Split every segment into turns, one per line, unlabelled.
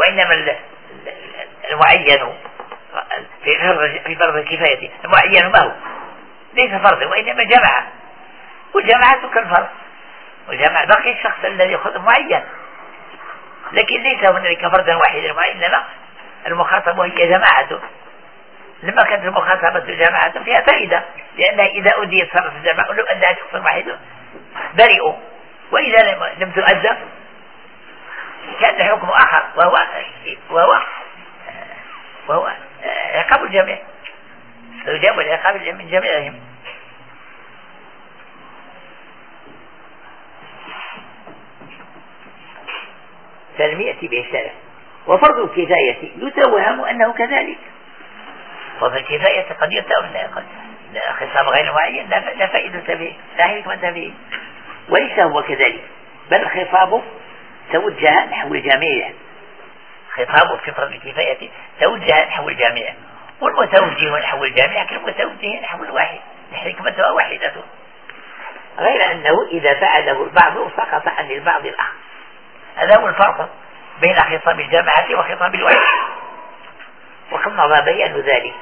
وإنما المعين في فرض في فرض الكفاية المعين ما هو؟ ليس فرضا وإنما جمع. وجماعة كالفرض وجمع بقي الشخص الذي يأخذ معين. لكن ليس هنالك فردا واحدا وإنما المخاطب هي جماعة. لما كانت المخاطبة جماعة فيها فائدة. لأنها إذا أديت صرف الجماعة لو أدى شخص واحد برئوا وإذا لم تؤدى كان الحكم آخر وهو وهو وهو عقاب الجميع. يجاب العقاب من جميعهم. فلم به الشرع وفرض الكفاية يتوهم أنه كذلك. فرض الكفاية قد يتوهم خطاب غير معين لا فائدة به لا حكمة به. وليس هو كذلك بل الخطاب توجه نحو الجميع خطاب فرض الكفاية. توجه نحو الجميع والمتوجه نحو الجميع كالمتوجه نحو الواحد حكمتها واحدة. غير أنه إذا فعله البعض سقط عن البعض الآخر. هذا هو الفرق بين خطاب الجماعة وخطاب الواحد. وقد مضى بيان ذلك.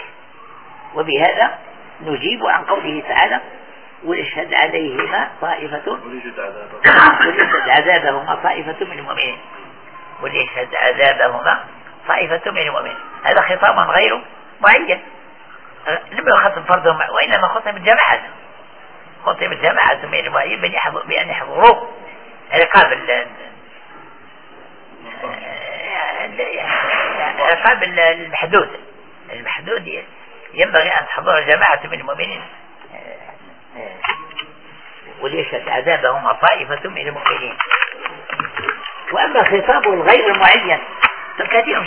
وبهذا نجيب عن قوله تعالى ويشهد عليهما طائفة. وليشهد عذابهما. طائفة من المؤمنين. وليشهد عذابهما طائفة من المؤمنين. هذا خطاب غير معين. لم يخطب فرضهم وإنما خطب الجماعة. خطب الجماعة من المؤمنين بأن يحضروا عقاب عقاب المحدود المحدود ينبغي أن تحضر جماعة من المؤمنين. وليشهد عذابهم طائفة من المؤمنين؟ وأما خطاب الغير المعين فكثير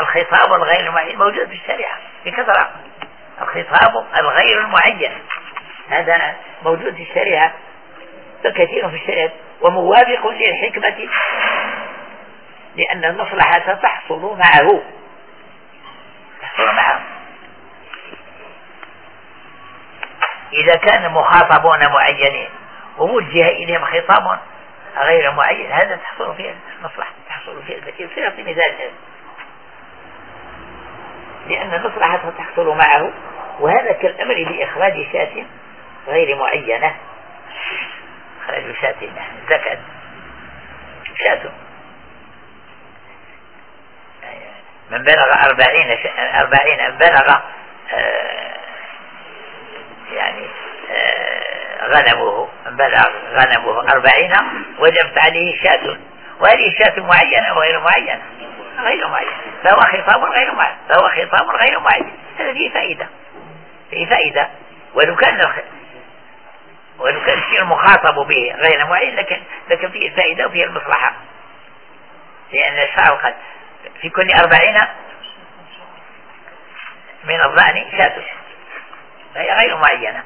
الخطاب الغير المعين موجود في الشريعة بكثرة الخطاب الغير المعين هذا موجود في الشريعة فكثير في الشريعة. وموافق للحكمة لأن المصلحة تحصل معه. تحصل معه. إذا كان المخاطبون معينين ووجه إليهم خطاب غير معين. هذا تحصل فيه المصلحة تحصل فيه في مثال لأن المصلحة تحصل معه وهذا كالأمر بإخراج شاة غير معينة. إخراج شاة زكاة. شاة. من بلغ أربعين أربعين بلغ آه، يعني آه، غنمه من بلغ غنمه أربعين وجبت عليه شاة. وهذه شاة معينة وغير معينة. غير معين فهو خطاب غير معين. فهو خطاب غير معين. هذا فيه فائدة. فيه فائدة. ولو كان ولو كان الشيء المخاطب به غير معين لكن لكن فيه فائدة وفيه المصلحة. لأن الشعر قد في كل أربعين من الظأن شاة. فهي غير معينة.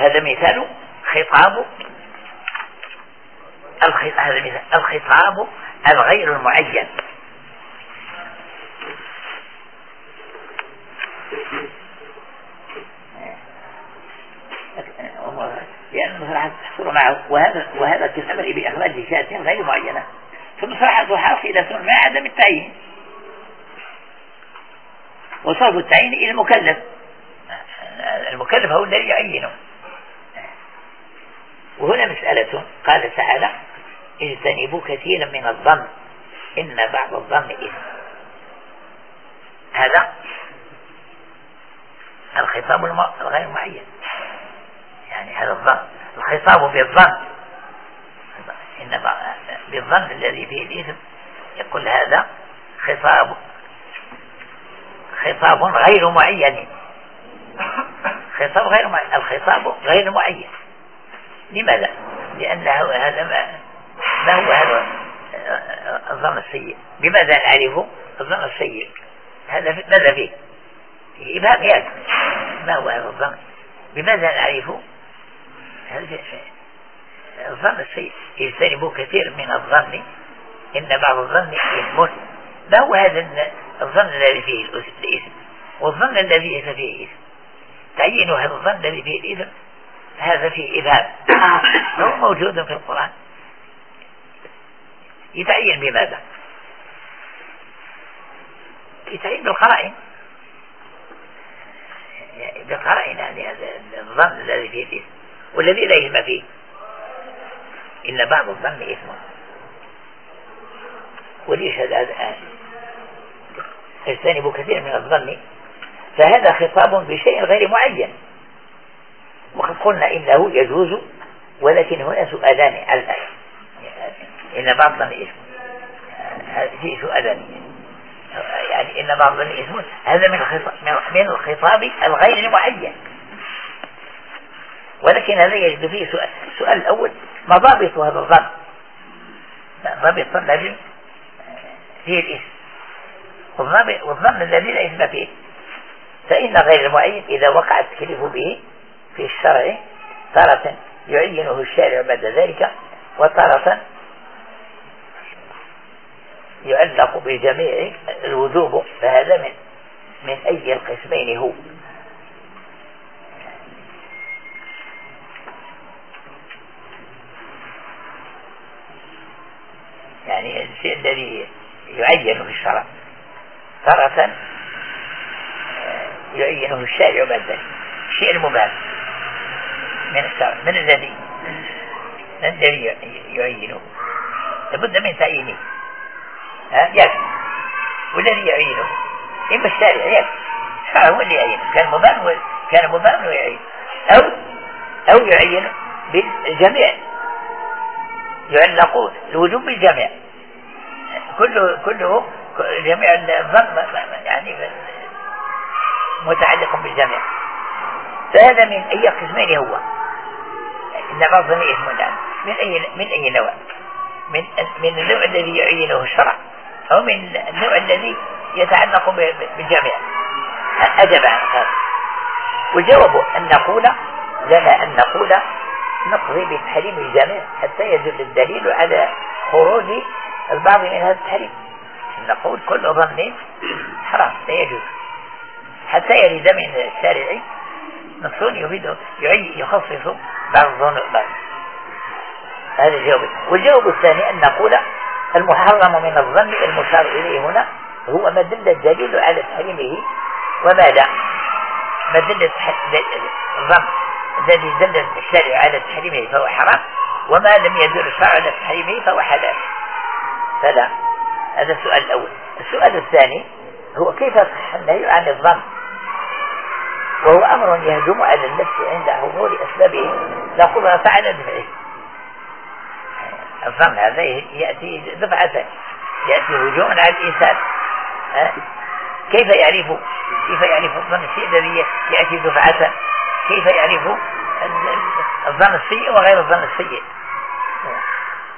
هذا مثال خطاب الخطاب الغير المعين. لأن المصلحة تحصل معه وهذا وهذا كالأمر بإخراج شاة غير معينة. فالمصلحة حاصلة مع عدم التعيين. وصرف التعيين إلى المكلف. المكلف هو الذي يعينه. وهنا مسألة قال تعالى اجتنبوا كثيرا من الظن إن بعض الظن إثم. هذا الخطاب الغير معين. يعني هذا الظن الخطاب بالظن. إن بالظن الذي فيه الإثم يقول هذا خطاب خطاب غير معين. خطاب غير معين الخطاب غير معين. لماذا؟ لأنه هذا ما, هو هذا الظن السيء. بماذا نعرفه؟ الظن السيء. هذا ماذا فيه؟ فيه إبهام ما هو هذا الظن؟ بماذا نعرفه؟ الظن السيء. يجتنبوا كثير من الظن. إن بعض الظن إثم ما هو هذا الظن الذي فيه الإثم؟ والظن الذي ليس فيه إثم. تعيين هذا الظن الذي فيه الإثم. هذا فيه إبهام. هو موجود في القرآن. يتعين بماذا؟ يتعين بالقرائن. يعني بالقرائن يعني الظن الذي فيه الإثم والذي لا إثم فيه. إن بعض الظن إثم. وليشهد هذا. اجتنبوا كثير من الظن. فهذا خطاب بشيء غير معين. وقد قلنا إنه يجوز ولكن هنا سؤالان على إن بعض الظن إثم فيه سؤالان. يعني إن بعض الظن إثم هذا من من الخطاب الغير المعين ولكن هذا يجد فيه سؤال. السؤال الأول ما ضابط هذا الظن؟ ضابط الذي فيه الإثم والظن الذي لا إثم فيه. فإن غير المعين إذا وقع التكليف به في الشرع تارة يعينه الشارع بعد ذلك وتارة يعلق بجميع الوجوب فهذا من من أي القسمين هو. يعني الشيء الذي يعين في الشرع تارة آه، يعينه الشارع بعد ذلك. الشيء المبان من الشرع من الذي؟ من الذي يعينه؟ لابد من تعيينه. ها؟ يكفي. والذي يعينه؟ إما الشارع يكفي. هو اللي يعينه. كان مبان كان مبان ويعين أو أو يعين بالجميع. يعلقون الوجوب بالجميع. كله كله جميع الظن يعني متعلق بالجميع. فهذا من أي قسمين هو؟ اسم الآن من أي من أي نوع؟ من من النوع الذي يعينه الشرع. أو من النوع الذي يتعلق بالجميع أجب عن هذا والجواب أن نقول لنا أن نقول نقضي بتحريم الجميع حتى يدل الدليل على خروج البعض من هذا التحريم. نقول كل ظن حرام لا يجوز. حتى يرد من الشارع نص يفيد يخصص الظن بعض. هذا الجواب. والجواب الثاني أن نقول المحرم من الظن المشار إليه هنا هو ما دل الدليل على تحريمه وما لا. ما دل الظن الذي دل الشارع على تحريمه فهو حرام وما لم يدل الشرع على تحريمه فهو حلال. فلا. هذا السؤال الأول. السؤال الثاني هو كيف صح النهي عن الظن؟ وهو أمر يهجم على النفس عند حضور أسبابه لا قدرة على دفعه الظن هذا؟ يأتي دفعة يأتي هجوما على الإنسان. كيف يعرف؟ كيف يعرف الظن الشيء الذي يأتي دفعة؟ كيف يعرف الظن السيء وغير الظن السيء؟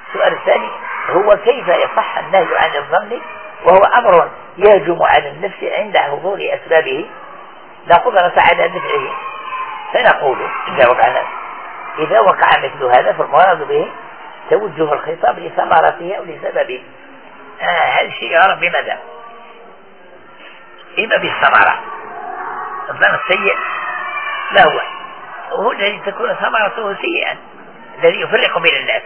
السؤال الثاني هو كيف يصح النهي عن الظن؟ وهو أمر يهجم على النفس عند حضور أسبابه. لا قدرة على دفعه فنقول إذا وقع إذا وقع مثل هذا فالمراد به توجه الخطاب لثمرته أو لسببه آه الشيء يعرف بماذا؟ إما بالثمرة. الظن السيء ما هو؟ هو الذي تكون ثمرته سيئا الذي يفرق بين الناس.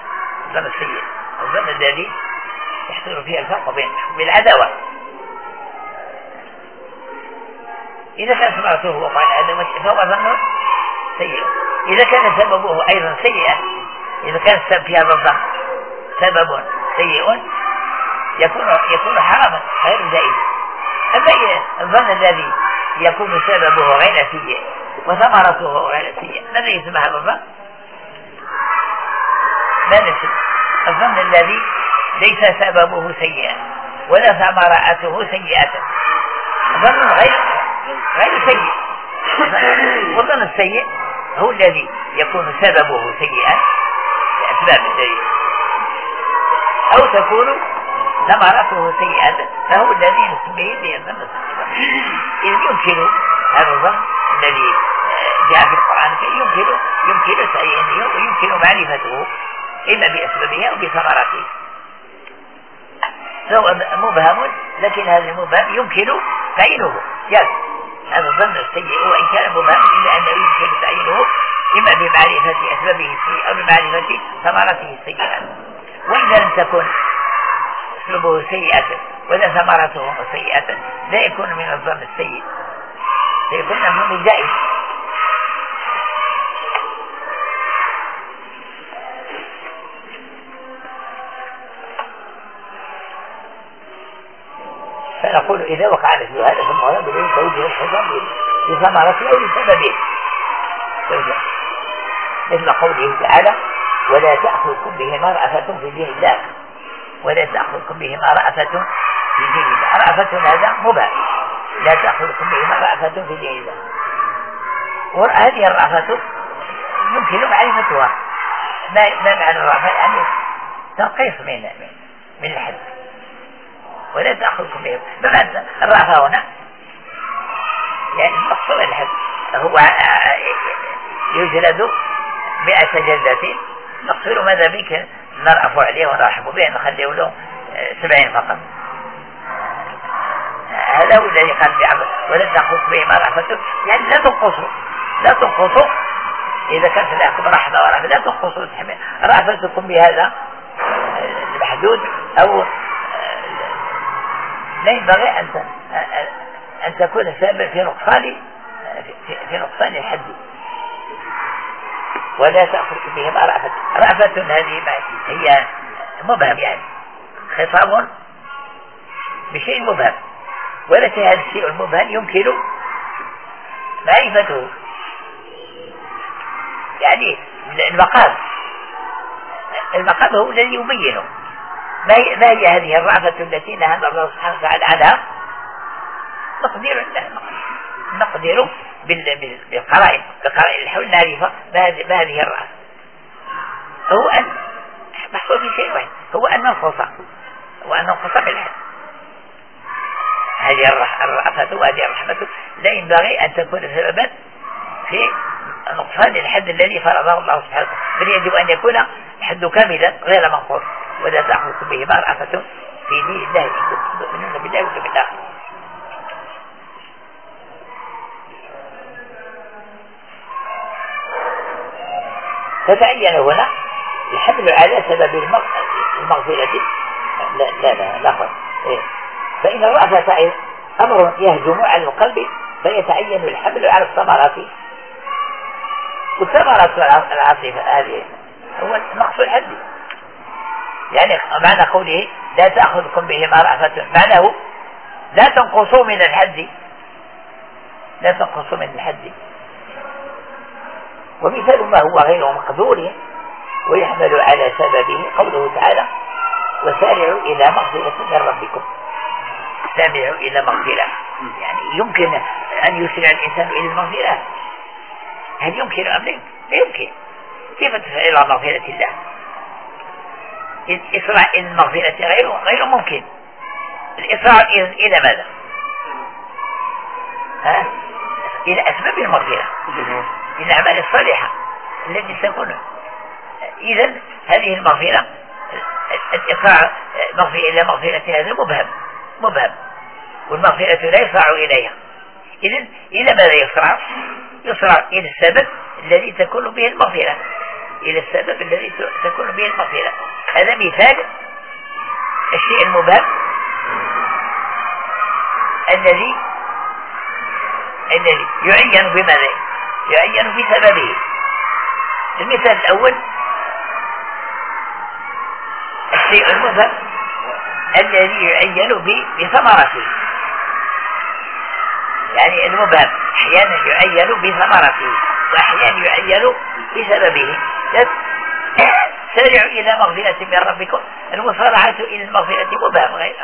الظن السيء الظن الذي يحصل فيه الفرق بين بالعداوة. إذا كان ثمرته وقع العداوة فهو ظن سيء إذا كان سببه أيضا سيئا إذا كان السبب في هذا الظن سبب سيء يكون يكون حراما غير جائز. أما الظن الذي يكون سببه غير سيء وثمرته غير سيء ماذا يسمى هذا الظن؟ ماذا الظن الذي ليس سببه سيئا ولا ثمرته سيئة. ظن غير غير سيء. والظن السيء هو الذي يكون سببه سيئا لأسباب الدليل. أو تكون ثمرته سيئة فهو الذي نسميه السيء إذ يمكن هذا الظن الذي جاء في القرآن يمكن يمكن تعيينه ويمكن معرفته إما بأسبابه أو بثمراته. فهو مبهم لكن هذا المبهم يمكن تعيينه يس. هذا الظن السيء وإن كان مبهم إلا أنه يمكن تعيينه إما بمعرفة أسبابه السيئة أو بمعرفة ثمرته السيئة. وإذا لم تكن أسلوبه سيئة ولا ثمرته سيئة لا يكون من الظن السيء. سيكون من الجائز فنقول إذا وقع مثل هذا ثم ولم بدون توجه الحفظ لثمرته أو لسببه مثل قوله تعالى ولا تأخذكم بهما رأفة في دين الله. ولا تأخذكم بهما رأفة في دين الله. رأفة هذا مباح. لا تأخذكم بهما رأفة في دين الله. وهذه الرأفة يمكن معرفتها؟ ما ما معنى الرأفة؟ يعني تنقيص من من الحد. ولا تأخذكم بهم بمعنى الرأفة هنا. يعني مقصود الحد هو يجلد مئة جلدة. نقصر ماذا بك نرأف عليه ونرحب به نخليه له سبعين فقط. هذا هو الذي قال بعمل. ولن تأخذ به ما رحمته يعني لا تنقصوا لا تنقصوا إذا كانت لكم رحمة ورحمة لا تنقصوا رأفتكم بهذا المحدود أو لا ينبغي أن أن تكون سبب في نقصان في نقصان الحد. ولا تأخذ بهما رأفة. رأفة هذه هي؟ مبهم يعني. خطاب بشيء مبهم. ولكن هذا الشيء المبهم يمكن معرفته. يعني المقام. المقام هو الذي يبينه. ما هي, هذه الرأفة التي نهى الله سبحانه وتعالى عنها. تقدير نقدر بالقرائن. بالقرائن الحول نعرف ما هذه الرأفة. هو أن محصول في شيء واحد. هو أن ننقص هو أن ننقص بالحد هذه الرأفة وهذه الرحمة. لا ينبغي أن تكون سببا في نقصان الحد الذي فرضه الله سبحانه بل يجب أن يكون الحد كاملا غير منقوص. ولا تأخذكم به رأفة في دين الله تؤمنون بالله واليوم الآخر فتعين هنا الحمل على سبب المغفرة. لا لا لا لا إيه. فإن الرأفة أمر يهجم على القلب فيتعين الحمل على الثمرات. والثمرة العاصفة هذه هو نقص الحد يعني معنى قوله لا تأخذكم بهما رأفة معناه لا تنقصوا من الحد. لا تنقصوا من الحد. ومثال ما هو غير مقدور ويحمل على سببه قوله تعالى وسارعوا إلى مغفرة من ربكم. سارعوا إلى مغفرة. يعني يمكن أن يسرع الإنسان إلى المغفرة. هل يمكن أم لا؟ يمكن. كيف تسعى إلى مغفرة الله؟ الإسراع إلى المغفرة غير غير ممكن. الإسراع إلى ماذا؟ ها؟ إلى أسباب المغفرة. إلى الأعمال الصالحة التي تكون. إذا هذه المغفرة الإسراع مغفرة إلى مغفرة هذا مبهم مبهم. والمغفرة لا يسرع إليها. إذا إلى ماذا يسرع؟ يسرع إلى السبب الذي تكون به المغفرة. إلى السبب الذي تكون به المغفرة. هذا مثال الشيء المبهم الذي الذي يعين بماذا يعين بسببه. المثال الأول الشيء المبهم الذي يعين بثمرته. يعني المبهم أحيانا يعين بثمرته وأحيانا يعين بسببه. سارعوا إلى مغفرة من ربكم. المصارعة إلى المغفرة مبهم غير.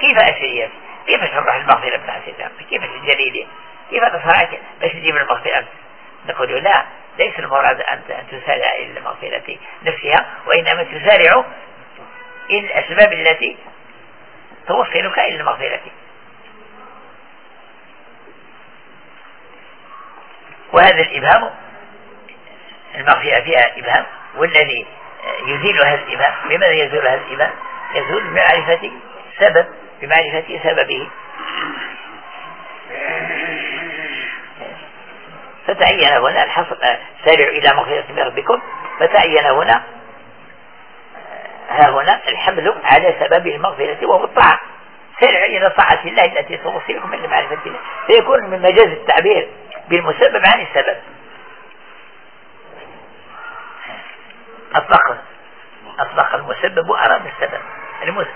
كيف أشري كيف تشرح المغفرة بتاعت الله كيف تجليلي كيف تصارعك باش تجيب المغفرة. نقول لا ليس المراد أن تسارع إلى المغفرة نفسها وإنما تسارع إلى الأسباب التي توصلك إلى المغفرة. وهذا الإبهام المغفرة فيها إبهام والذي يزيل هذا الإبهام بماذا يزول هذا الإبهام يزول بمعرفة سبب بمعرفة سببه. فتعين هنا الحصر سارعوا إلى مغفرة من ربكم. فتعين هنا ها هنا الحمل على سبب المغفرة وهو الطاعة. سارعوا إلى طاعة الله التي توصلكم إلى معرفة الله. فيكون من مجاز التعبير بالمسبب عن السبب. أطلق أطلق المسبب وأراد السبب. المسبب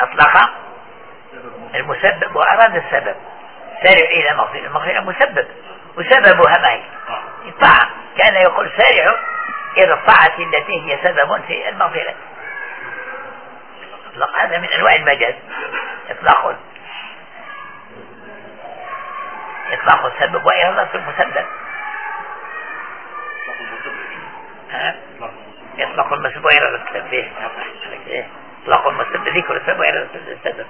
أطلق؟ المسبب وأراد السبب. سارع إلى مغفرة. المغفرة مسبب. وسببها ما هي الطاعة كان يقول سارعوا إلى الطاعة التي هي سبب في المغفرة. إطلاق هذا من أنواع المجاز. إطلاق. إطلاق السبب وإرادة المسبب. يطلق المسبب وإرادة السبب إطلاق المسبب ذكر السبب وإرادة السبب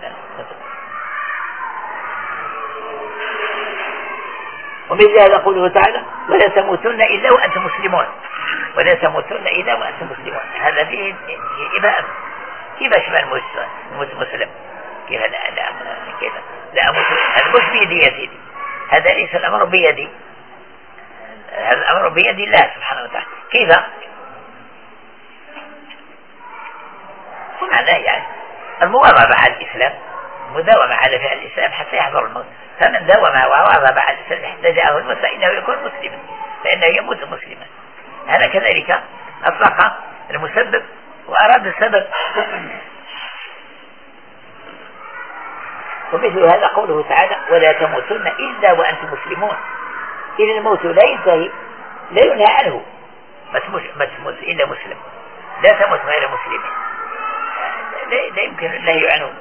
ومثل هذا قوله تعالى ولا تموتن إلا وأنتم مسلمون. ولا تموتن إلا وأنتم مسلمون. هذا فيه إباء. كيف أشبه المسلم؟ كيف لا لا كيف لا هذا مش بيدي يا سيدي. هذا ليس الأمر بيدي. هذا الأمر بيد الله سبحانه وتعالى. كيف معناه يعني المواظبة على الإسلام المداومة على فعل الإسلام حتى يحضر الموت. فمن داوم وواظب على الإسلام حتى جاءه الموت فإنه يكون مسلما فإنه يموت مسلما. هذا كذلك أطلق المسبب وأراد السبب. ومثل هذا قوله تعالى ولا تموتن إلا وأنتم مسلمون إذا الموت لا ينتهي لا ينهى عنه. ما تموت إلا مسلم. لا تموت غير مسلم. لا يمكن النهي عنه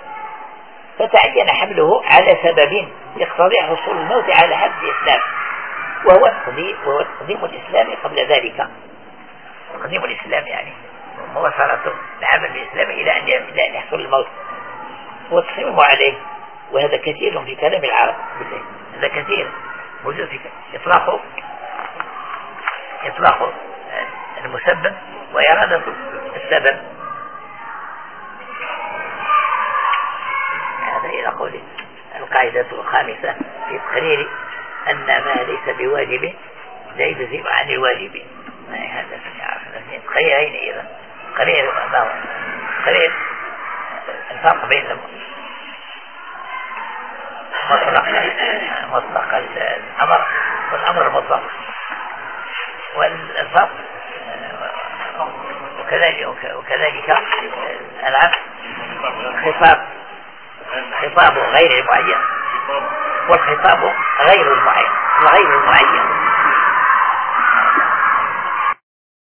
فتعين حمله على سبب يقتضي حصول الموت على حد الإسلام. وهو وهو تقديم الإسلام قبل ذلك. تقديم الإسلام يعني. مواصلة العمل الإسلامي إلى أن يحصل الموت. وتصميمه عليه. وهذا كثير في كلام العرب. هذا كثير. موجود في إطلاق إطلاق المسبب وإرادة السبب. هذا إلى قول القاعدة الخامسة في تقرير أن ما ليس بواجب لا يجزم عن الواجب. هذا؟ تقريرين إذا هو قرير الفرق بين مطلق مطلق الأمر والأمر المطلق. والفرق وكذلك وكذلك العبد. خطاب خطاب غير المعين والخطاب غير المعين غير المعين